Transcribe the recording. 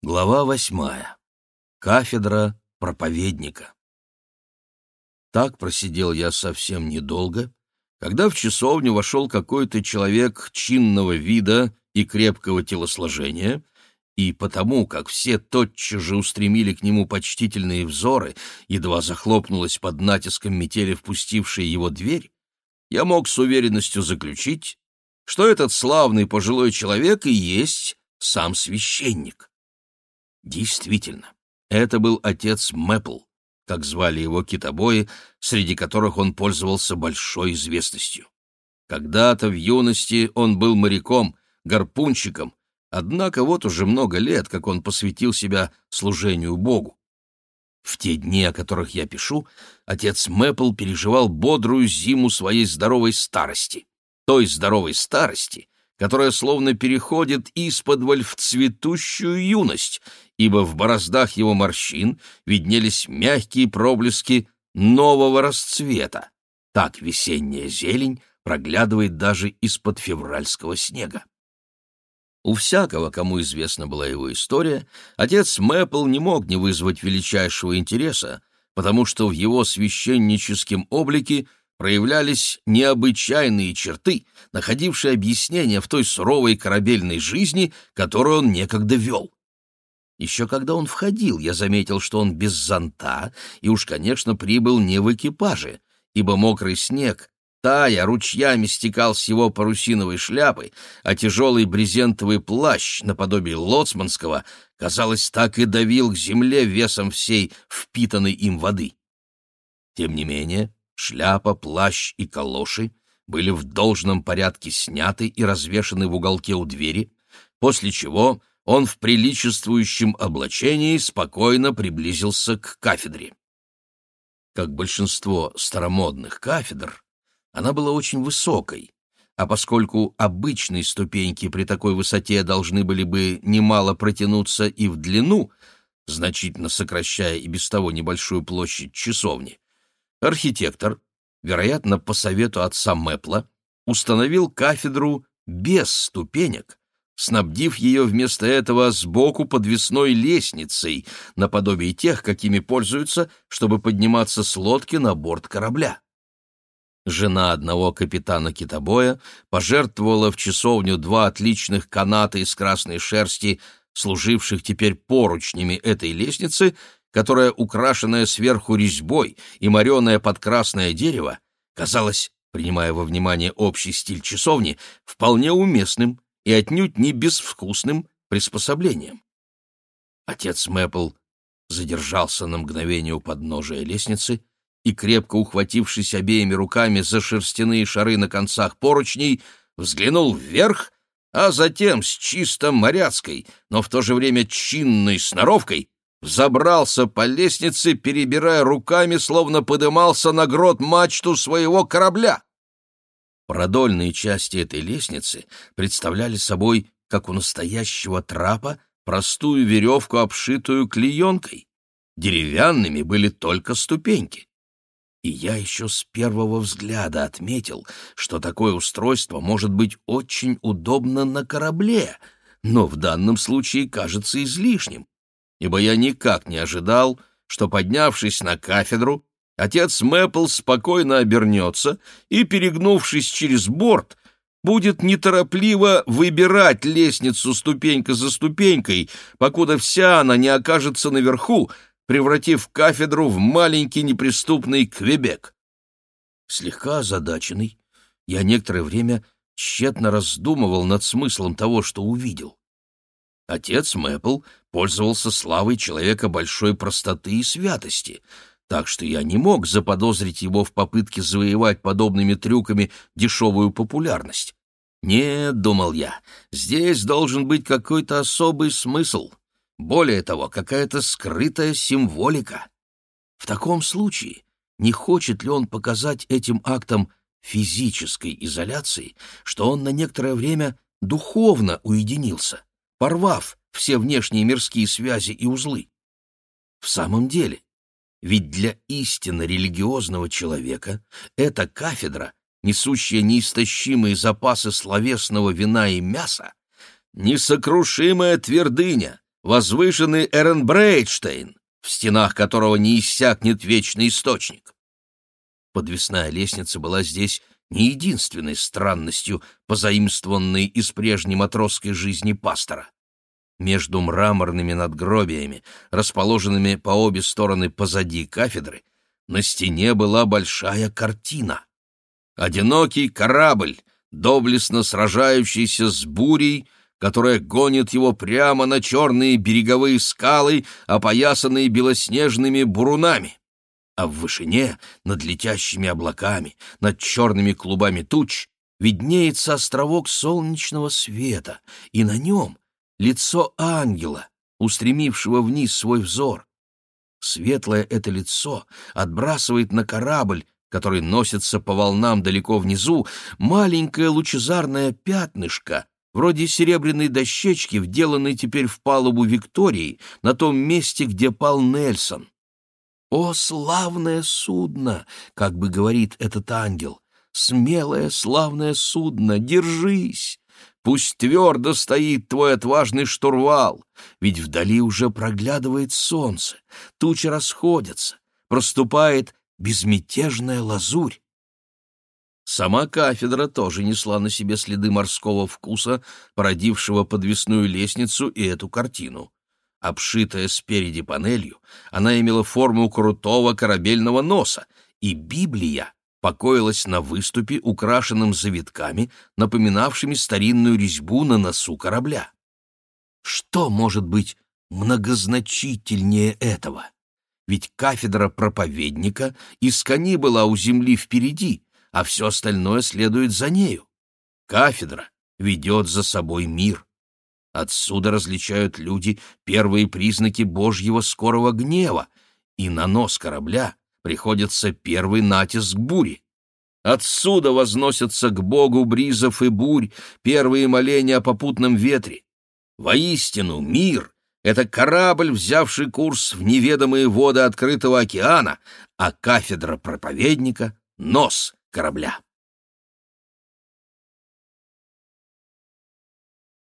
Глава восьмая. Кафедра проповедника. Так просидел я совсем недолго, когда в часовню вошел какой-то человек чинного вида и крепкого телосложения, и потому, как все тотчас же устремили к нему почтительные взоры, едва захлопнулась под натиском метели впустившая его дверь, я мог с уверенностью заключить, что этот славный пожилой человек и есть сам священник. Действительно, это был отец Мэпл, как звали его китобои, среди которых он пользовался большой известностью. Когда-то в юности он был моряком, гарпунщиком, однако вот уже много лет, как он посвятил себя служению Богу. В те дни, о которых я пишу, отец Мэпл переживал бодрую зиму своей здоровой старости. Той здоровой старости, которая словно переходит из-под в цветущую юность, ибо в бороздах его морщин виднелись мягкие проблески нового расцвета. Так весенняя зелень проглядывает даже из-под февральского снега. У всякого, кому известна была его история, отец Мэпл не мог не вызвать величайшего интереса, потому что в его священническом облике проявлялись необычайные черты, находившие объяснение в той суровой корабельной жизни, которую он некогда вел. Еще когда он входил, я заметил, что он без зонта и уж, конечно, прибыл не в экипаже, ибо мокрый снег, тая, ручьями стекал с его парусиновой шляпы, а тяжелый брезентовый плащ, наподобие лоцманского, казалось, так и давил к земле весом всей впитанной им воды. Тем не менее, шляпа, плащ и калоши были в должном порядке сняты и развешаны в уголке у двери, после чего он в приличествующем облачении спокойно приблизился к кафедре. Как большинство старомодных кафедр, она была очень высокой, а поскольку обычные ступеньки при такой высоте должны были бы немало протянуться и в длину, значительно сокращая и без того небольшую площадь часовни, архитектор, вероятно, по совету отца Мэпла, установил кафедру без ступенек, снабдив ее вместо этого сбоку подвесной лестницей, наподобие тех, какими пользуются, чтобы подниматься с лодки на борт корабля. Жена одного капитана китобоя пожертвовала в часовню два отличных каната из красной шерсти, служивших теперь поручнями этой лестницы, которая, украшенная сверху резьбой и мореная под красное дерево, казалась, принимая во внимание общий стиль часовни, вполне уместным и отнюдь не безвкусным приспособлением. Отец Мэпл задержался на мгновение у подножия лестницы и, крепко ухватившись обеими руками за шерстяные шары на концах поручней, взглянул вверх, а затем с чисто моряцкой, но в то же время чинной сноровкой взобрался по лестнице, перебирая руками, словно подымался на грот мачту своего корабля. Продольные части этой лестницы представляли собой, как у настоящего трапа, простую веревку, обшитую клеенкой. Деревянными были только ступеньки. И я еще с первого взгляда отметил, что такое устройство может быть очень удобно на корабле, но в данном случае кажется излишним, ибо я никак не ожидал, что, поднявшись на кафедру, Отец Мэпл спокойно обернется и, перегнувшись через борт, будет неторопливо выбирать лестницу ступенька за ступенькой, покуда вся она не окажется наверху, превратив кафедру в маленький неприступный Квебек. Слегка озадаченный, я некоторое время тщетно раздумывал над смыслом того, что увидел. Отец Мэпл пользовался славой человека большой простоты и святости — так что я не мог заподозрить его в попытке завоевать подобными трюками дешевую популярность. Нет, думал я, здесь должен быть какой-то особый смысл. Более того, какая-то скрытая символика. В таком случае, не хочет ли он показать этим актом физической изоляции, что он на некоторое время духовно уединился, порвав все внешние мирские связи и узлы? В самом деле, ведь для истинно религиозного человека эта кафедра, несущая неистощимые запасы словесного вина и мяса, несокрушимая твердыня, возвышенный Эренбрейдштейн, в стенах которого не иссякнет вечный источник. Подвесная лестница была здесь не единственной странностью, позаимствованной из прежней матросской жизни пастора. Между мраморными надгробиями, расположенными по обе стороны позади кафедры, на стене была большая картина. Одинокий корабль, доблестно сражающийся с бурей, которая гонит его прямо на черные береговые скалы, опоясанные белоснежными бурунами. А в вышине, над летящими облаками, над черными клубами туч, виднеется островок солнечного света, и на нем лицо ангела, устремившего вниз свой взор. Светлое это лицо отбрасывает на корабль, который носится по волнам далеко внизу, маленькое лучезарное пятнышко, вроде серебряной дощечки, вделанной теперь в палубу Виктории, на том месте, где пал Нельсон. «О, славное судно!» — как бы говорит этот ангел. «Смелое, славное судно, держись! Пусть твердо стоит твой отважный штурвал, ведь вдали уже проглядывает солнце, тучи расходятся, проступает безмятежная лазурь. Сама кафедра тоже несла на себе следы морского вкуса, породившего подвесную лестницу и эту картину. Обшитая спереди панелью, она имела форму крутого корабельного носа, и Библия покоилась на выступе, украшенном завитками, напоминавшими старинную резьбу на носу корабля. Что может быть многозначительнее этого? Ведь кафедра проповедника из кони была у земли впереди, а все остальное следует за нею. Кафедра ведет за собой мир. Отсюда различают люди первые признаки Божьего скорого гнева, и на нос корабля приходится первый натиск бури. Отсюда возносятся к Богу бризов и бурь первые моления о попутном ветре. Воистину, мир — это корабль, взявший курс в неведомые воды открытого океана, а кафедра проповедника — нос корабля.